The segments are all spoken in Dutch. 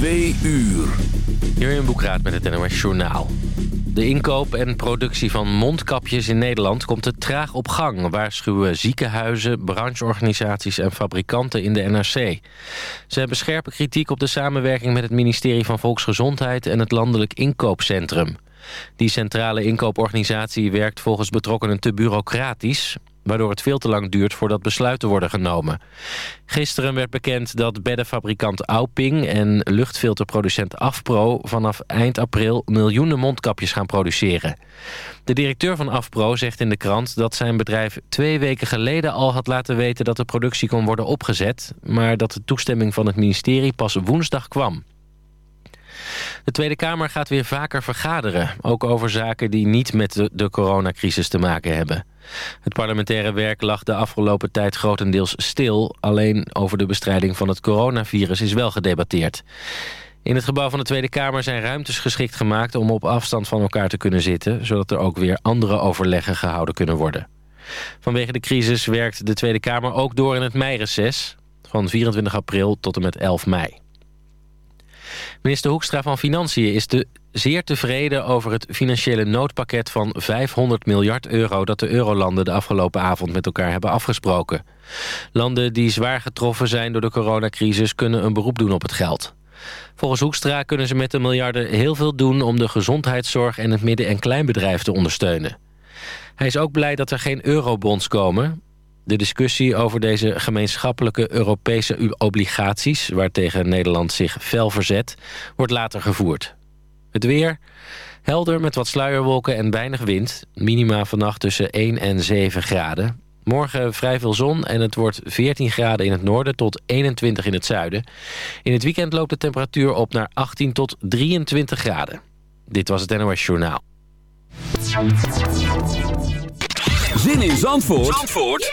Twee uur. Jurjen Boekraat met het NOS Journaal. De inkoop en productie van mondkapjes in Nederland komt te traag op gang... waarschuwen ziekenhuizen, brancheorganisaties en fabrikanten in de NRC. Ze hebben scherpe kritiek op de samenwerking met het ministerie van Volksgezondheid... en het Landelijk Inkoopcentrum. Die centrale inkooporganisatie werkt volgens betrokkenen te bureaucratisch waardoor het veel te lang duurt voordat besluiten worden genomen. Gisteren werd bekend dat beddenfabrikant Auping en luchtfilterproducent Afpro vanaf eind april miljoenen mondkapjes gaan produceren. De directeur van Afpro zegt in de krant dat zijn bedrijf twee weken geleden al had laten weten dat de productie kon worden opgezet, maar dat de toestemming van het ministerie pas woensdag kwam. De Tweede Kamer gaat weer vaker vergaderen, ook over zaken die niet met de, de coronacrisis te maken hebben. Het parlementaire werk lag de afgelopen tijd grotendeels stil. Alleen over de bestrijding van het coronavirus is wel gedebatteerd. In het gebouw van de Tweede Kamer zijn ruimtes geschikt gemaakt... om op afstand van elkaar te kunnen zitten... zodat er ook weer andere overleggen gehouden kunnen worden. Vanwege de crisis werkt de Tweede Kamer ook door in het meireces... van 24 april tot en met 11 mei. Minister Hoekstra van Financiën is de zeer tevreden over het financiële noodpakket van 500 miljard euro... dat de eurolanden de afgelopen avond met elkaar hebben afgesproken. Landen die zwaar getroffen zijn door de coronacrisis kunnen een beroep doen op het geld. Volgens Hoekstra kunnen ze met de miljarden heel veel doen... om de gezondheidszorg en het midden- en kleinbedrijf te ondersteunen. Hij is ook blij dat er geen eurobonds komen. De discussie over deze gemeenschappelijke Europese obligaties... waartegen Nederland zich fel verzet, wordt later gevoerd. Het weer, helder met wat sluierwolken en weinig wind. Minima vannacht tussen 1 en 7 graden. Morgen vrij veel zon en het wordt 14 graden in het noorden tot 21 in het zuiden. In het weekend loopt de temperatuur op naar 18 tot 23 graden. Dit was het NOS Journaal. Zin in Zandvoort, Zandvoort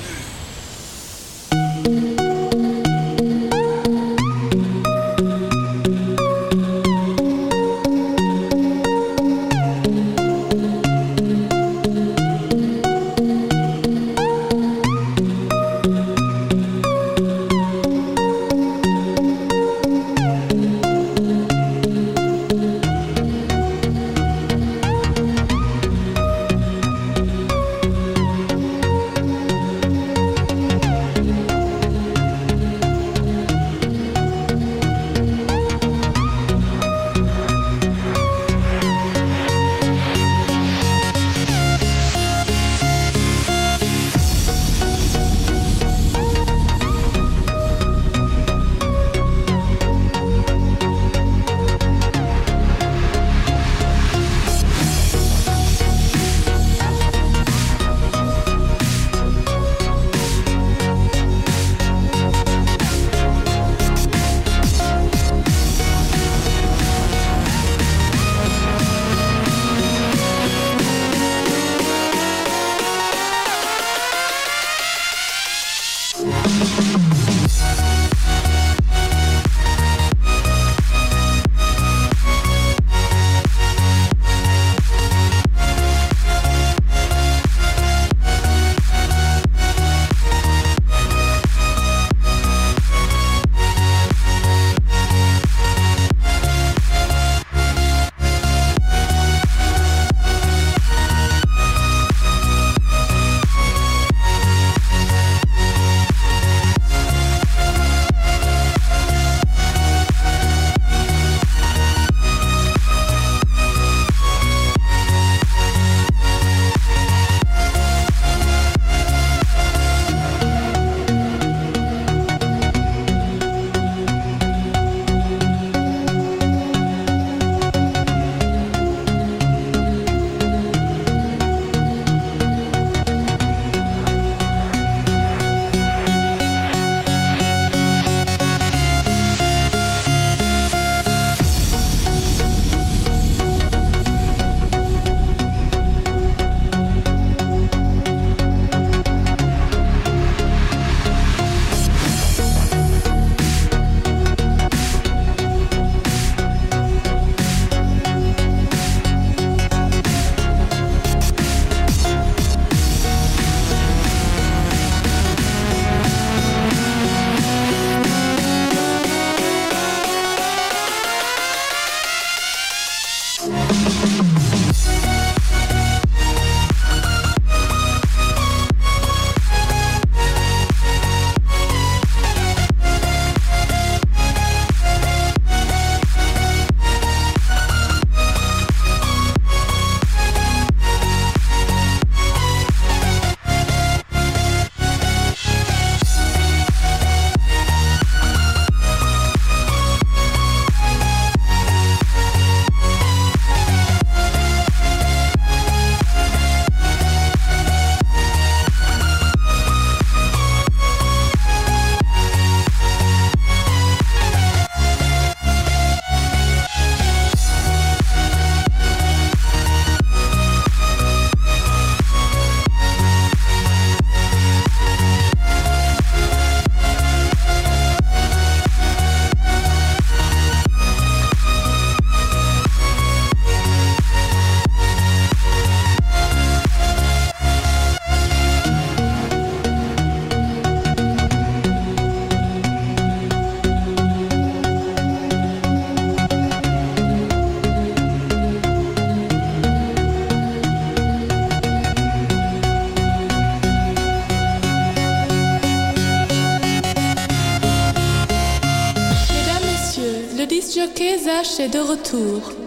De retour.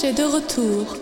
cherchait de retour.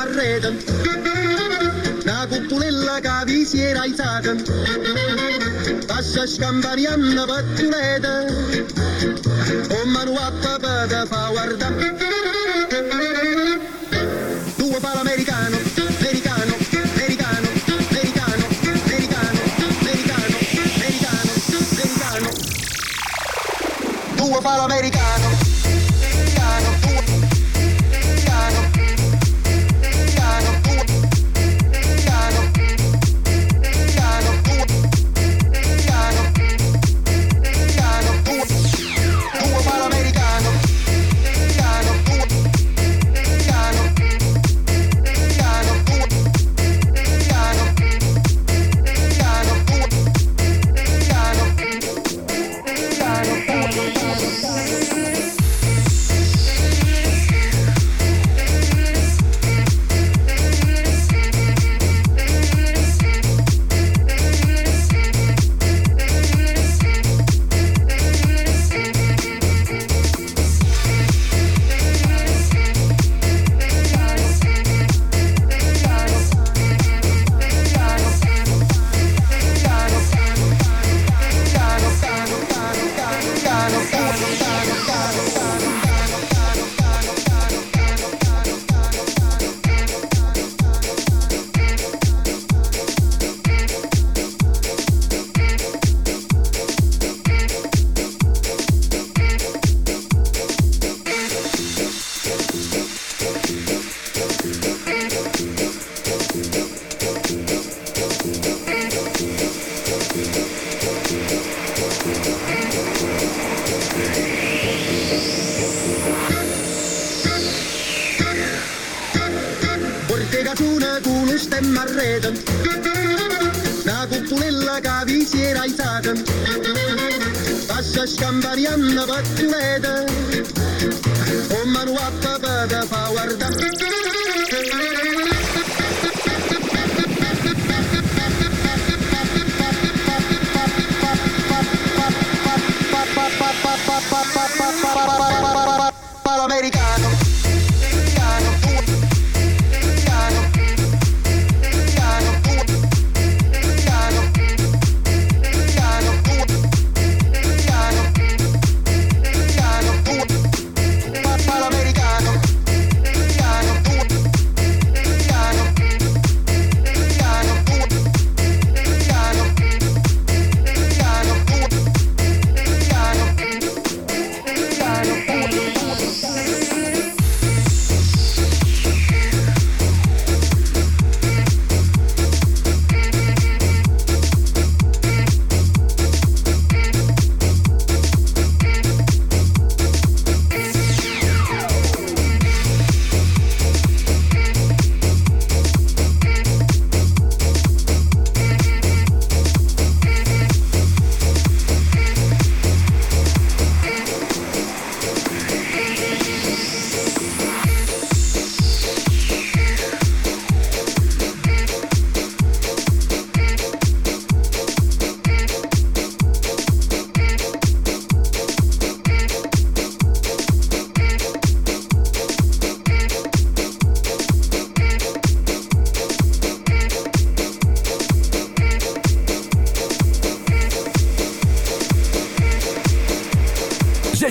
marretan, na cupulella que visiera i saquen. Passa escambariant una batuleta, on manuat fa americano, americano, americano, americano, americano, americano, americano, americano. Tu a americano. Porteratuna kun usten marreetan. Nää kuppulilla kävi sieraisaakan. Passas kampanjanna vattuleeta. Homman huappa päätä pauarta. Americano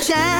Sunshine,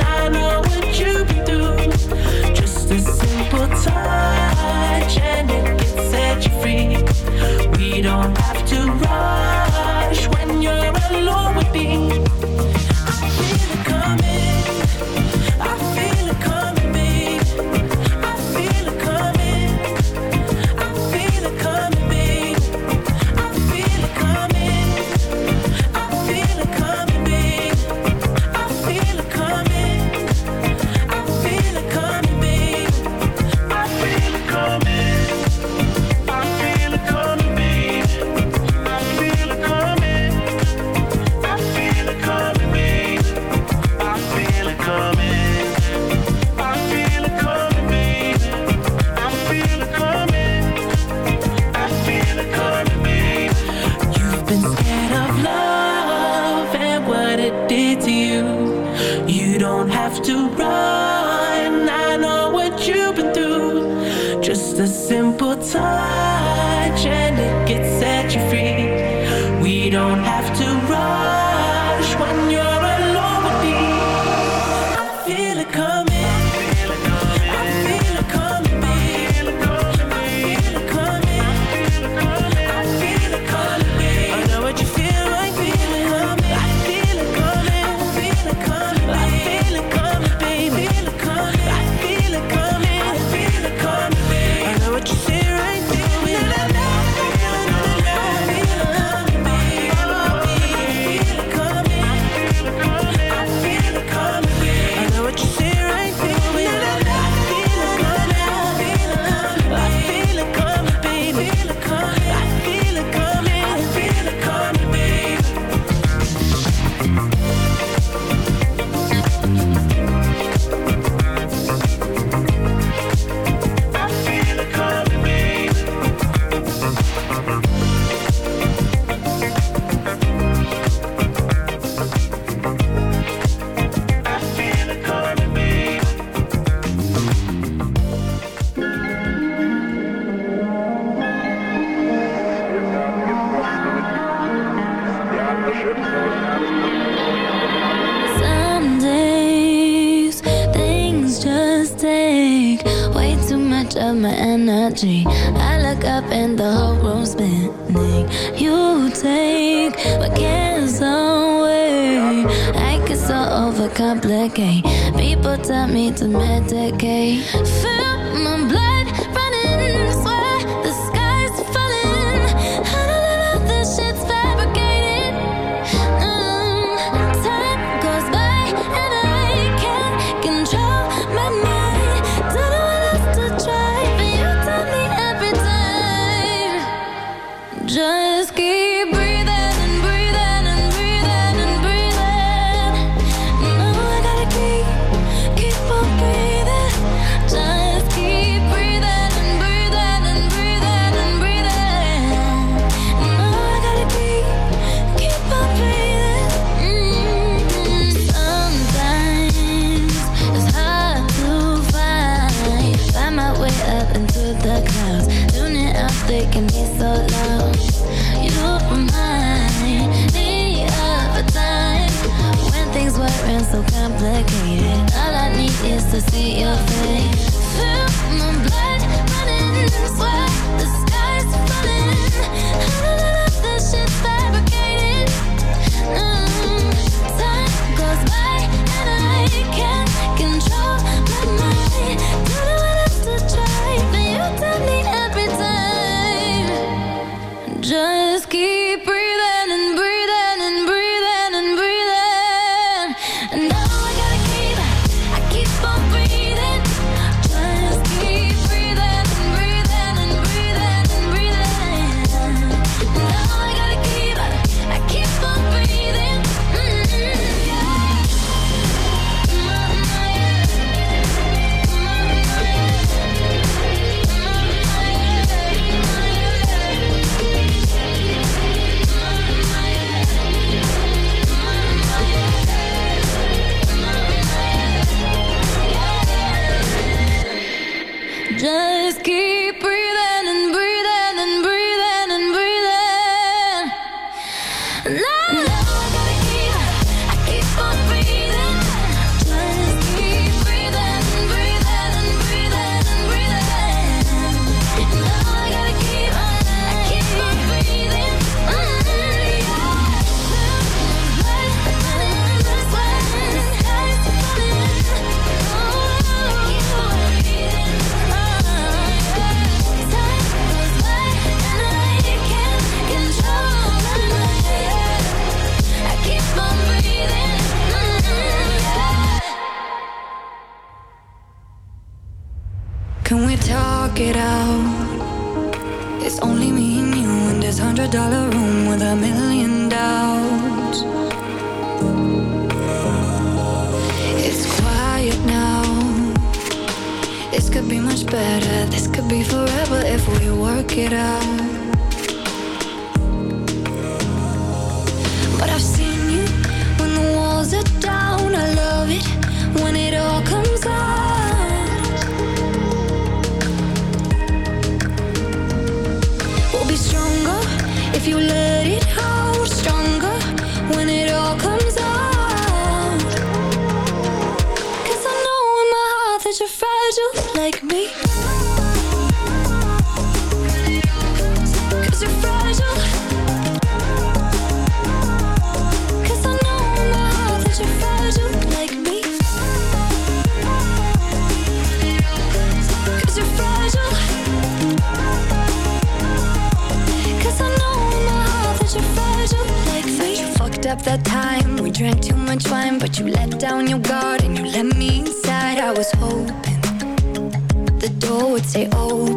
But can somewhere. I get so overcomplicate. People tell me to medicate Fill my say, oh.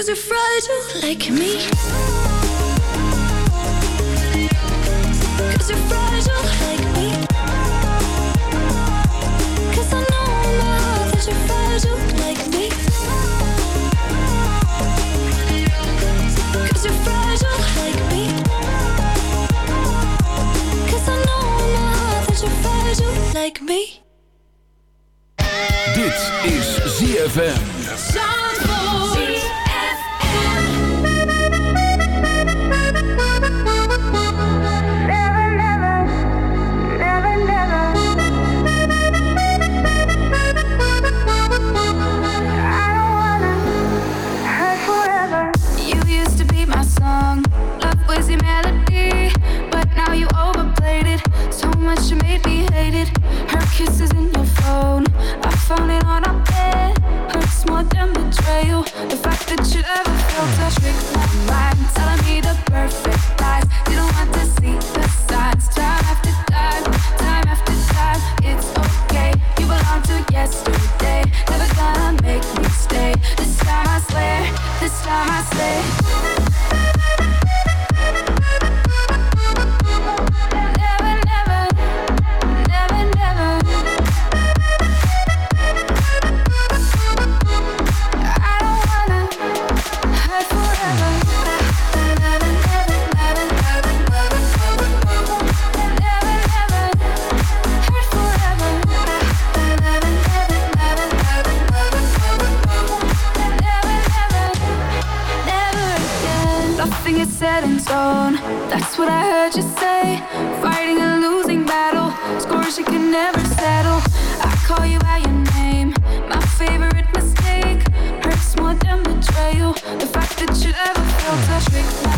Cause you're fragile like me. Cause you're fragile like me. Cause I know in my heart that you're fragile like me. Cause you're fragile like me. Cause I know in my heart that you're fragile like me. Dit is ZFM never settle. I call you by your name. My favorite mistake hurts more than betrayal. The fact that you ever felt a trick.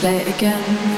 Play again.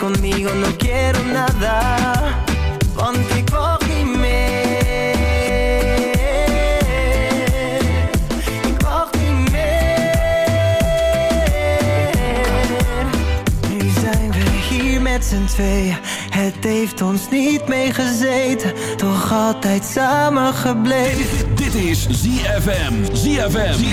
conmigo no quiero nada. Ponte cógeme. Met z'n tweeën, het heeft ons niet meegezeten, toch altijd samen gebleven. Dit, is ZFM, ZFM.